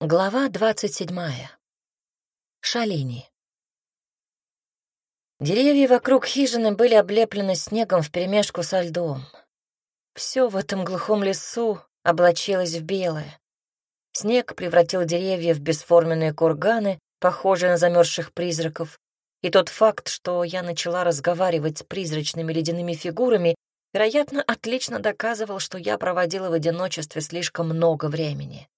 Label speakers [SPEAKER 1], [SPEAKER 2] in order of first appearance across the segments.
[SPEAKER 1] Глава двадцать седьмая. Шалини. Деревья вокруг хижины были облеплены снегом вперемешку со льдом. Все в этом глухом лесу облачилось в белое. Снег превратил деревья в бесформенные курганы, похожие на замерзших призраков, и тот факт, что я начала разговаривать с призрачными ледяными фигурами, вероятно, отлично доказывал, что я проводила в одиночестве слишком много времени.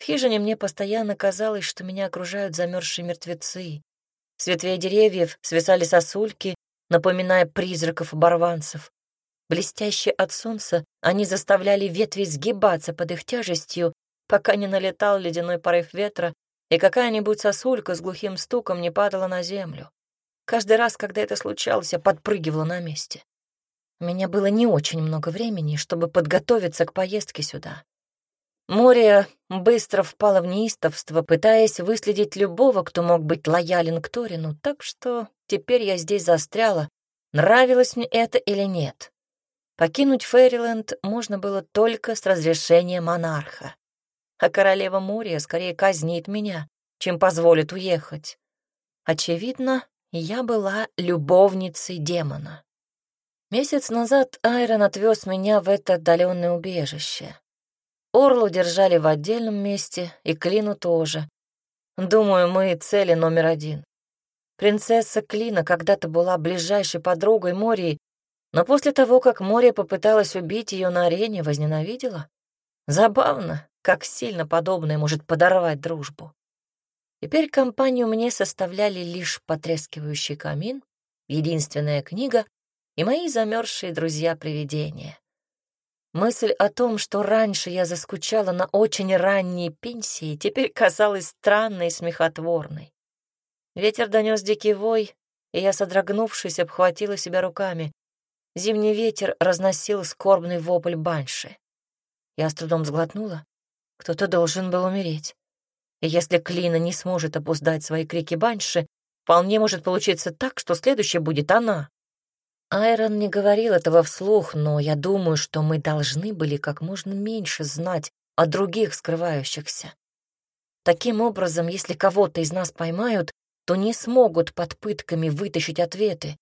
[SPEAKER 1] В хижине мне постоянно казалось, что меня окружают замерзшие мертвецы. С ветвей деревьев свисали сосульки, напоминая призраков-оборванцев. Блестящие от солнца, они заставляли ветви сгибаться под их тяжестью, пока не налетал ледяной порыв ветра, и какая-нибудь сосулька с глухим стуком не падала на землю. Каждый раз, когда это случалось, я подпрыгивала на месте. У меня было не очень много времени, чтобы подготовиться к поездке сюда. Море быстро впало в неистовство, пытаясь выследить любого, кто мог быть лоялен к Торину, так что теперь я здесь застряла, нравилось мне это или нет. Покинуть Фэриленд можно было только с разрешения монарха. А королева Мурия скорее казнит меня, чем позволит уехать. Очевидно, я была любовницей демона. Месяц назад Айрон отвез меня в это отдаленное убежище. Орлу держали в отдельном месте, и Клину тоже. Думаю, мы цели номер один. Принцесса Клина когда-то была ближайшей подругой Мории, но после того, как Мория попыталась убить ее на арене, возненавидела. Забавно, как сильно подобное может подорвать дружбу. Теперь компанию мне составляли лишь потрескивающий камин, единственная книга и мои замерзшие друзья-привидения. Мысль о том, что раньше я заскучала на очень ранней пенсии, теперь казалась странной и смехотворной. Ветер донес дикий вой, и я, содрогнувшись, обхватила себя руками. Зимний ветер разносил скорбный вопль банши. Я с трудом сглотнула. Кто-то должен был умереть. И если Клина не сможет опуздать свои крики банши, вполне может получиться так, что следующая будет она. Айрон не говорил этого вслух, но я думаю, что мы должны были как можно меньше знать о других скрывающихся. Таким образом, если кого-то из нас поймают, то не смогут под пытками вытащить ответы.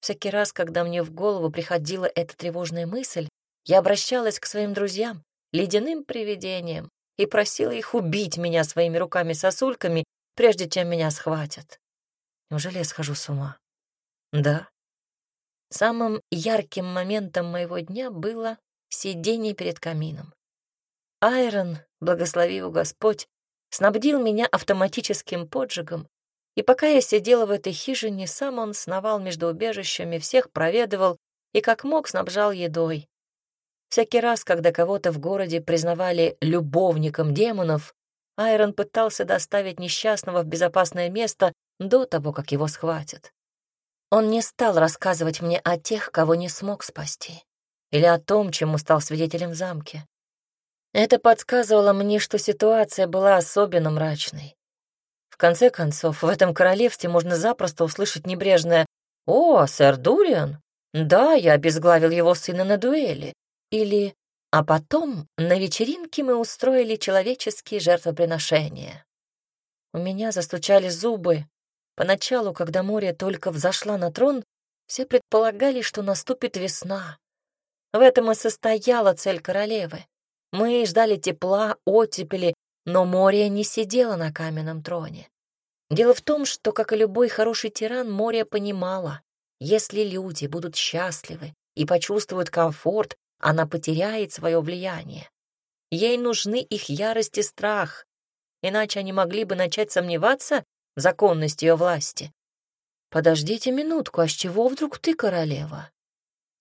[SPEAKER 1] Всякий раз, когда мне в голову приходила эта тревожная мысль, я обращалась к своим друзьям, ледяным привидениям, и просила их убить меня своими руками-сосульками, прежде чем меня схватят. Неужели я схожу с ума? Да, Самым ярким моментом моего дня было сидение перед камином. Айрон, благослови его Господь, снабдил меня автоматическим поджигом, и пока я сидела в этой хижине, сам он сновал между убежищами, всех проведывал и как мог снабжал едой. Всякий раз, когда кого-то в городе признавали любовником демонов, Айрон пытался доставить несчастного в безопасное место до того, как его схватят. Он не стал рассказывать мне о тех, кого не смог спасти, или о том, чему стал свидетелем в замке. Это подсказывало мне, что ситуация была особенно мрачной. В конце концов, в этом королевстве можно запросто услышать небрежное «О, сэр Дуриан? Да, я обезглавил его сына на дуэли». Или «А потом на вечеринке мы устроили человеческие жертвоприношения». У меня застучали зубы, Поначалу, когда море только взошла на трон, все предполагали, что наступит весна. В этом и состояла цель королевы. Мы ждали тепла, оттепели, но море не сидело на каменном троне. Дело в том, что, как и любой хороший тиран, море понимала, если люди будут счастливы и почувствуют комфорт, она потеряет свое влияние. Ей нужны их ярость и страх, иначе они могли бы начать сомневаться законность ее власти. Подождите минутку, а с чего вдруг ты королева?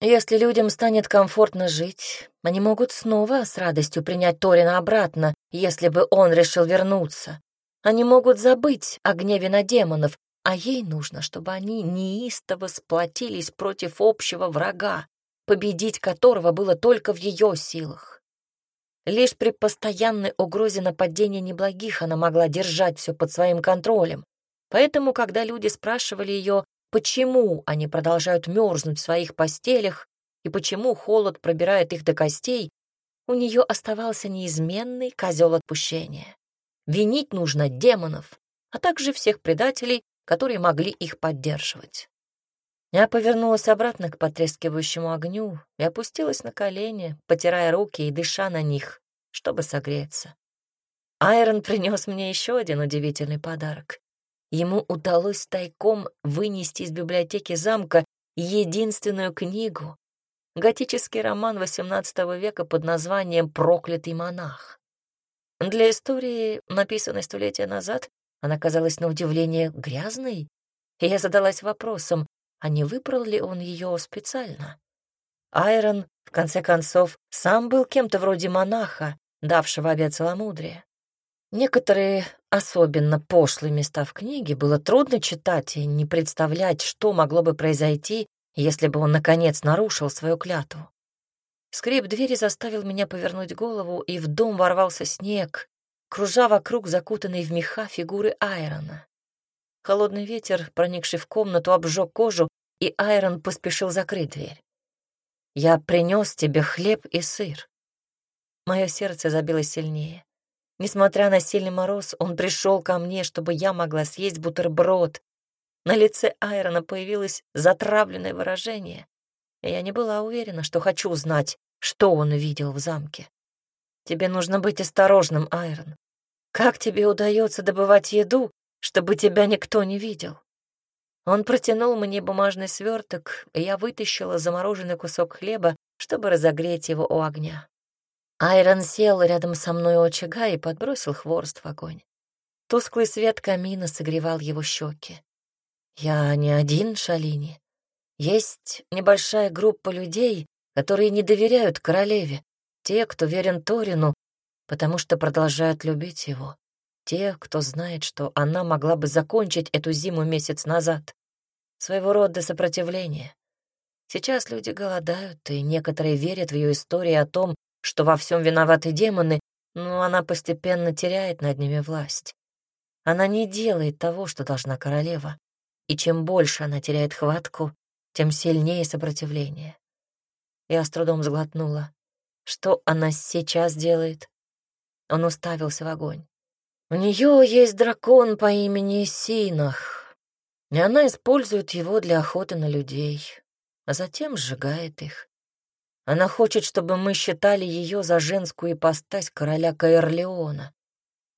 [SPEAKER 1] Если людям станет комфортно жить, они могут снова с радостью принять Торина обратно, если бы он решил вернуться. Они могут забыть о гневе на демонов, а ей нужно, чтобы они неистово сплотились против общего врага, победить которого было только в ее силах. Лишь при постоянной угрозе нападения неблагих она могла держать все под своим контролем. Поэтому, когда люди спрашивали ее, почему они продолжают мерзнуть в своих постелях и почему холод пробирает их до костей, у нее оставался неизменный козел отпущения. винить нужно демонов, а также всех предателей, которые могли их поддерживать. Я повернулась обратно к потрескивающему огню и опустилась на колени, потирая руки и дыша на них, чтобы согреться. Айрон принес мне еще один удивительный подарок. Ему удалось тайком вынести из библиотеки замка единственную книгу — готический роман XVIII века под названием «Проклятый монах». Для истории, написанной столетия назад, она казалась на удивление грязной, и я задалась вопросом, а не выбрал ли он ее специально? Айрон, в конце концов, сам был кем-то вроде монаха, давшего обет целомудрия. Некоторые особенно пошлые места в книге было трудно читать и не представлять, что могло бы произойти, если бы он, наконец, нарушил свою клятву. Скрип двери заставил меня повернуть голову, и в дом ворвался снег, кружа вокруг закутанной в меха фигуры Айрона. Холодный ветер, проникший в комнату, обжег кожу, и Айрон поспешил закрыть дверь. «Я принес тебе хлеб и сыр». Мое сердце забилось сильнее. Несмотря на сильный мороз, он пришел ко мне, чтобы я могла съесть бутерброд. На лице Айрона появилось затравленное выражение, я не была уверена, что хочу знать, что он видел в замке. Тебе нужно быть осторожным, Айрон. Как тебе удается добывать еду, чтобы тебя никто не видел? Он протянул мне бумажный сверток, и я вытащила замороженный кусок хлеба, чтобы разогреть его у огня. Айрон сел рядом со мной у очага и подбросил хворост в огонь. Тусклый свет камина согревал его щеки. Я не один, Шалини. Есть небольшая группа людей, которые не доверяют королеве, те, кто верен Торину, потому что продолжают любить его. Те, кто знает, что она могла бы закончить эту зиму месяц назад. Своего рода сопротивление. Сейчас люди голодают, и некоторые верят в ее истории о том, что во всем виноваты демоны, но она постепенно теряет над ними власть. Она не делает того, что должна королева, и чем больше она теряет хватку, тем сильнее сопротивление. Я с трудом сглотнула. Что она сейчас делает? Он уставился в огонь. У нее есть дракон по имени Синах, и она использует его для охоты на людей, а затем сжигает их. Она хочет, чтобы мы считали ее за женскую ипостась короля Каэрлеона.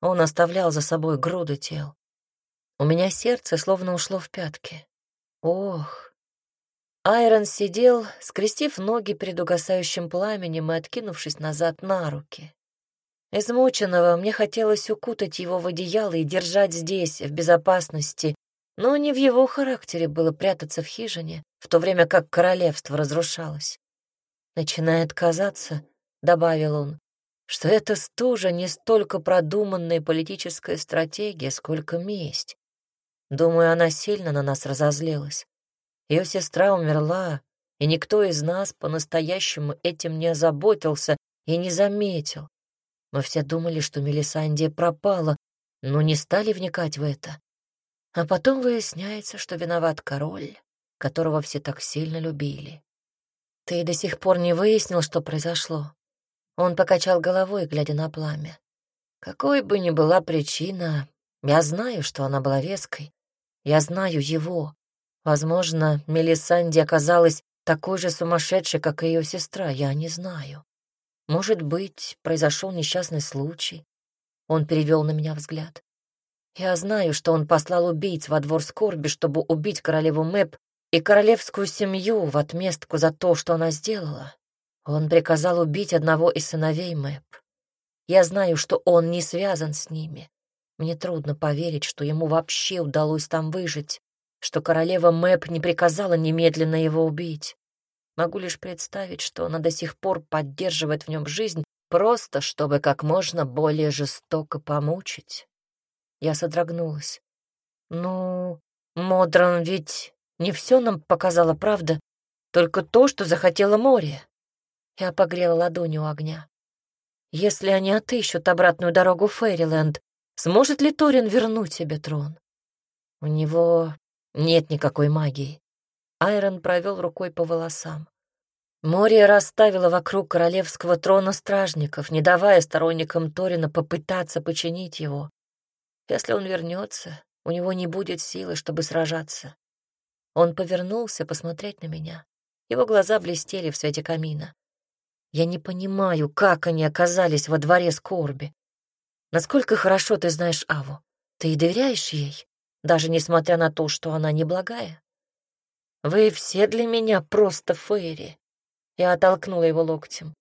[SPEAKER 1] Он оставлял за собой груды тел. У меня сердце словно ушло в пятки. Ох. Айрон сидел, скрестив ноги перед угасающим пламенем и откинувшись назад на руки. Измученного мне хотелось укутать его в одеяло и держать здесь, в безопасности, но не в его характере было прятаться в хижине, в то время как королевство разрушалось. Начинает казаться, — добавил он, — что эта стужа не столько продуманная политическая стратегия, сколько месть. Думаю, она сильно на нас разозлилась. Ее сестра умерла, и никто из нас по-настоящему этим не озаботился и не заметил. Мы все думали, что Мелисандия пропала, но не стали вникать в это. А потом выясняется, что виноват король, которого все так сильно любили. «Ты до сих пор не выяснил, что произошло?» Он покачал головой, глядя на пламя. «Какой бы ни была причина, я знаю, что она была веской. Я знаю его. Возможно, Мелисанди оказалась такой же сумасшедшей, как и ее сестра, я не знаю. Может быть, произошел несчастный случай. Он перевел на меня взгляд. Я знаю, что он послал убийц во двор скорби, чтобы убить королеву Мэп и королевскую семью в отместку за то, что она сделала. Он приказал убить одного из сыновей Мэп. Я знаю, что он не связан с ними. Мне трудно поверить, что ему вообще удалось там выжить, что королева Мэп не приказала немедленно его убить. Могу лишь представить, что она до сих пор поддерживает в нем жизнь, просто чтобы как можно более жестоко помучить. Я содрогнулась. Ну, Модран ведь не все нам показала правда, только то, что захотела море. Я погрела ладонью у огня. Если они отыщут обратную дорогу в Фейриленд, сможет ли Торин вернуть себе трон? У него нет никакой магии. Айрон провел рукой по волосам. Море расставило вокруг королевского трона стражников, не давая сторонникам Торина попытаться починить его. Если он вернется, у него не будет силы, чтобы сражаться. Он повернулся посмотреть на меня. Его глаза блестели в свете камина. Я не понимаю, как они оказались во дворе скорби. Насколько хорошо ты знаешь Аву? Ты и доверяешь ей, даже несмотря на то, что она неблагая? Вы все для меня просто фейри. Я оттолкнула его локтем.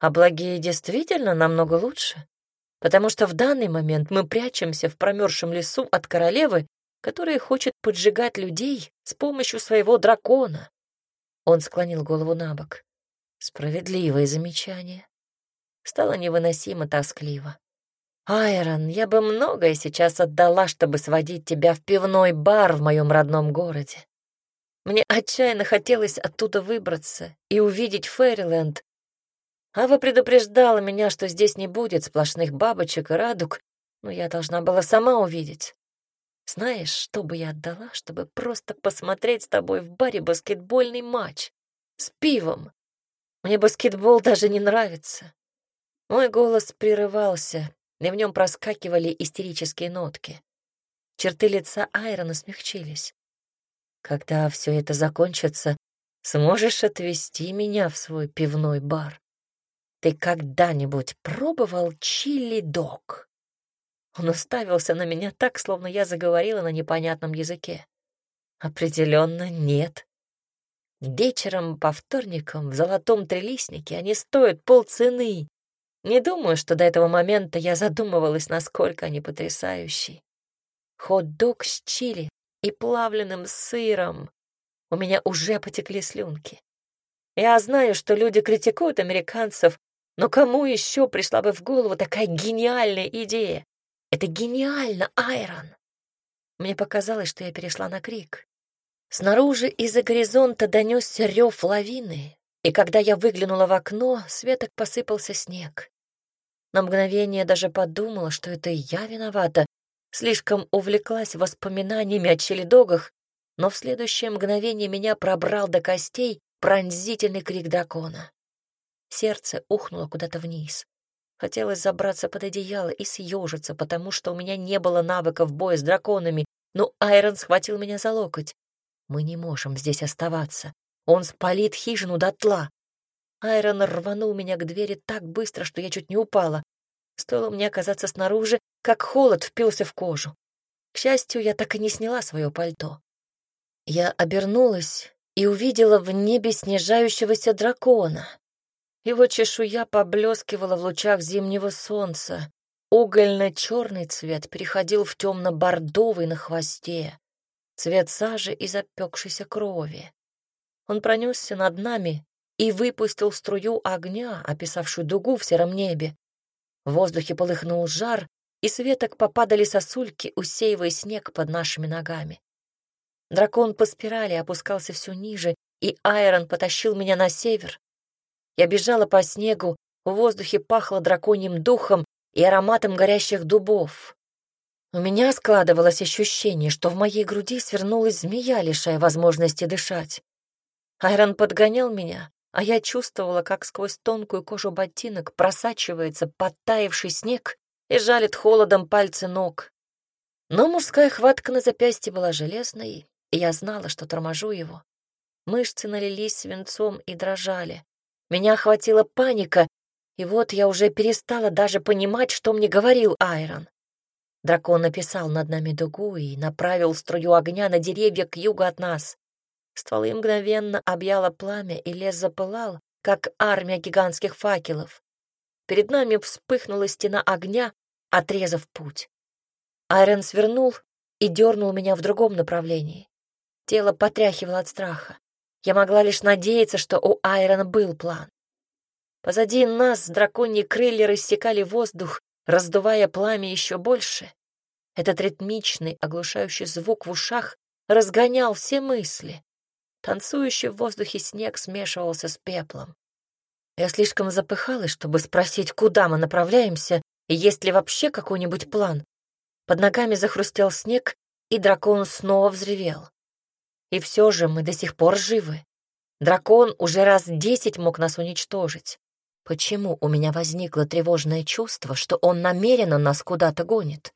[SPEAKER 1] А благие действительно намного лучше, потому что в данный момент мы прячемся в промерзшем лесу от королевы, которая хочет поджигать людей с помощью своего дракона. Он склонил голову на бок. Справедливое замечание. Стало невыносимо тоскливо. «Айрон, я бы многое сейчас отдала, чтобы сводить тебя в пивной бар в моем родном городе. Мне отчаянно хотелось оттуда выбраться и увидеть Фэриленд. Ава предупреждала меня, что здесь не будет сплошных бабочек и радуг, но я должна была сама увидеть. Знаешь, что бы я отдала, чтобы просто посмотреть с тобой в баре баскетбольный матч с пивом? Мне баскетбол даже не нравится. Мой голос прерывался, и в нем проскакивали истерические нотки. Черты лица Айрона смягчились. Когда все это закончится, сможешь отвезти меня в свой пивной бар? Ты когда-нибудь пробовал чили-дог? Он уставился на меня так, словно я заговорила на непонятном языке. Определенно нет. Вечером по вторникам в золотом трелиснике они стоят полцены. Не думаю, что до этого момента я задумывалась, насколько они потрясающие. Хот-дог с чили и плавленным сыром. У меня уже потекли слюнки. Я знаю, что люди критикуют американцев, но кому еще пришла бы в голову такая гениальная идея? Это гениально, Айрон! Мне показалось, что я перешла на крик. Снаружи из-за горизонта донесся рев лавины, и когда я выглянула в окно, светок посыпался снег. На мгновение даже подумала, что это я виновата, слишком увлеклась воспоминаниями о челедогах, но в следующее мгновение меня пробрал до костей пронзительный крик дракона. Сердце ухнуло куда-то вниз. Хотелось забраться под одеяло и съежиться, потому что у меня не было навыков боя с драконами, но Айрон схватил меня за локоть. Мы не можем здесь оставаться. Он спалит хижину дотла. Айрон рванул меня к двери так быстро, что я чуть не упала. Стоило мне оказаться снаружи, как холод впился в кожу. К счастью, я так и не сняла свое пальто. Я обернулась и увидела в небе снижающегося дракона. Его чешуя поблескивала в лучах зимнего солнца. Угольно-черный цвет переходил в темно-бордовый на хвосте, цвет сажи и запекшейся крови. Он пронесся над нами и выпустил струю огня, описавшую дугу в сером небе. В воздухе полыхнул жар, и светок попадали сосульки, усеивая снег под нашими ногами. Дракон по спирали опускался все ниже, и Айрон потащил меня на север, я бежала по снегу, в воздухе пахло драконьим духом и ароматом горящих дубов. У меня складывалось ощущение, что в моей груди свернулась змея, лишая возможности дышать. Айрон подгонял меня, а я чувствовала, как сквозь тонкую кожу ботинок просачивается подтаявший снег и жалит холодом пальцы ног. Но мужская хватка на запястье была железной, и я знала, что торможу его. Мышцы налились свинцом и дрожали. Меня охватила паника, и вот я уже перестала даже понимать, что мне говорил Айрон. Дракон написал над нами дугу и направил струю огня на деревья к югу от нас. Стволы мгновенно объяло пламя, и лес запылал, как армия гигантских факелов. Перед нами вспыхнула стена огня, отрезав путь. Айрон свернул и дернул меня в другом направлении. Тело потряхивало от страха. Я могла лишь надеяться, что у Айрона был план. Позади нас драконьи крылья рассекали воздух, раздувая пламя еще больше. Этот ритмичный, оглушающий звук в ушах разгонял все мысли. Танцующий в воздухе снег смешивался с пеплом. Я слишком запыхалась, чтобы спросить, куда мы направляемся и есть ли вообще какой-нибудь план. Под ногами захрустел снег, и дракон снова взревел. И все же мы до сих пор живы. Дракон уже раз десять мог нас уничтожить. Почему у меня возникло тревожное чувство, что он намеренно нас куда-то гонит?